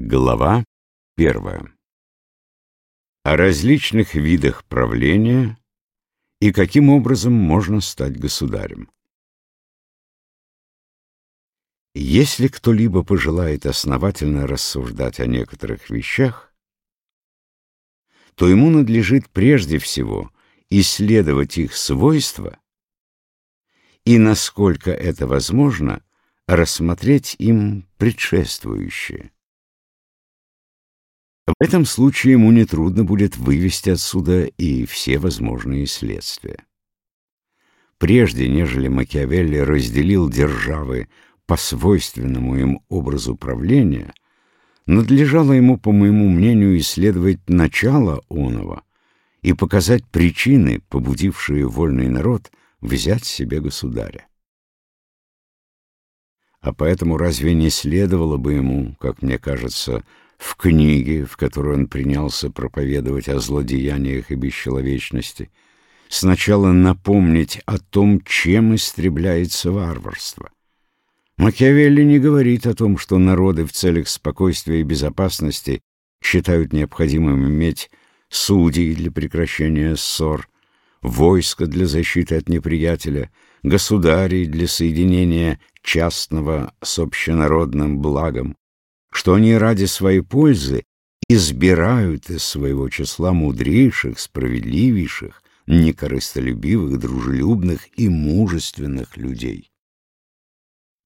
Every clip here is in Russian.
Глава первая. О различных видах правления и каким образом можно стать государем. Если кто-либо пожелает основательно рассуждать о некоторых вещах, то ему надлежит прежде всего исследовать их свойства и, насколько это возможно, рассмотреть им предшествующие. В этом случае ему нетрудно будет вывести отсюда и все возможные следствия. Прежде, нежели Макиавелли разделил державы по свойственному им образу правления, надлежало ему, по моему мнению, исследовать начало оного и показать причины, побудившие вольный народ взять себе государя. А поэтому разве не следовало бы ему, как мне кажется, в книге, в которой он принялся проповедовать о злодеяниях и бесчеловечности, сначала напомнить о том, чем истребляется варварство. Макиавелли не говорит о том, что народы в целях спокойствия и безопасности считают необходимым иметь судей для прекращения ссор, войско для защиты от неприятеля, государей для соединения частного с общенародным благом, что они ради своей пользы избирают из своего числа мудрейших, справедливейших, некорыстолюбивых, дружелюбных и мужественных людей.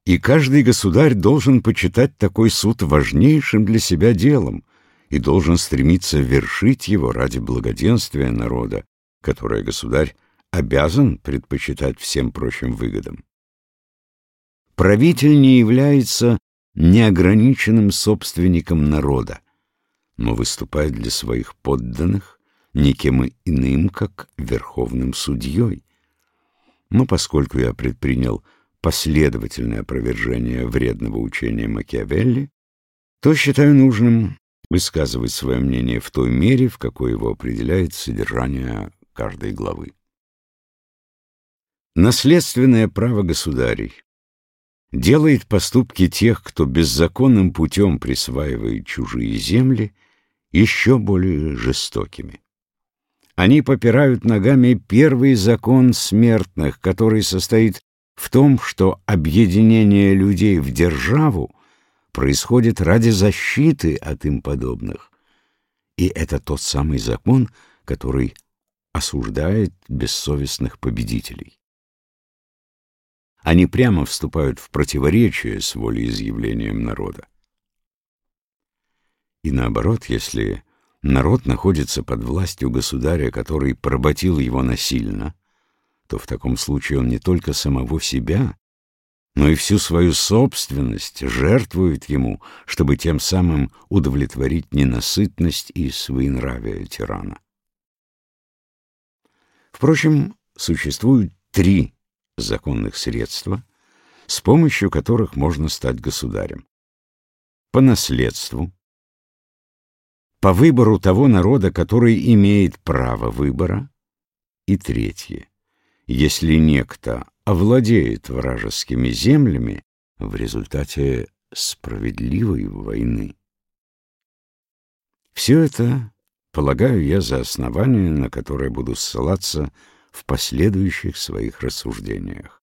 И каждый государь должен почитать такой суд важнейшим для себя делом и должен стремиться вершить его ради благоденствия народа, которое государь обязан предпочитать всем прочим выгодам. Правитель не является неограниченным собственником народа, но выступает для своих подданных никем иным, как верховным судьей. Но поскольку я предпринял последовательное опровержение вредного учения Макиавелли, то считаю нужным высказывать свое мнение в той мере, в какой его определяет содержание каждой главы. Наследственное право государей делает поступки тех, кто беззаконным путем присваивает чужие земли, еще более жестокими. Они попирают ногами первый закон смертных, который состоит в том, что объединение людей в державу происходит ради защиты от им подобных. И это тот самый закон, который осуждает бессовестных победителей. Они прямо вступают в противоречие с волеизъявлением народа. И наоборот, если народ находится под властью государя, который поработил его насильно, то в таком случае он не только самого себя, но и всю свою собственность жертвует ему, чтобы тем самым удовлетворить ненасытность и своенравие тирана. Впрочем, существуют три законных средства, с помощью которых можно стать государем. По наследству, по выбору того народа, который имеет право выбора, и третье, если некто овладеет вражескими землями в результате справедливой войны. Все это полагаю я за основание, на которое буду ссылаться в последующих своих рассуждениях.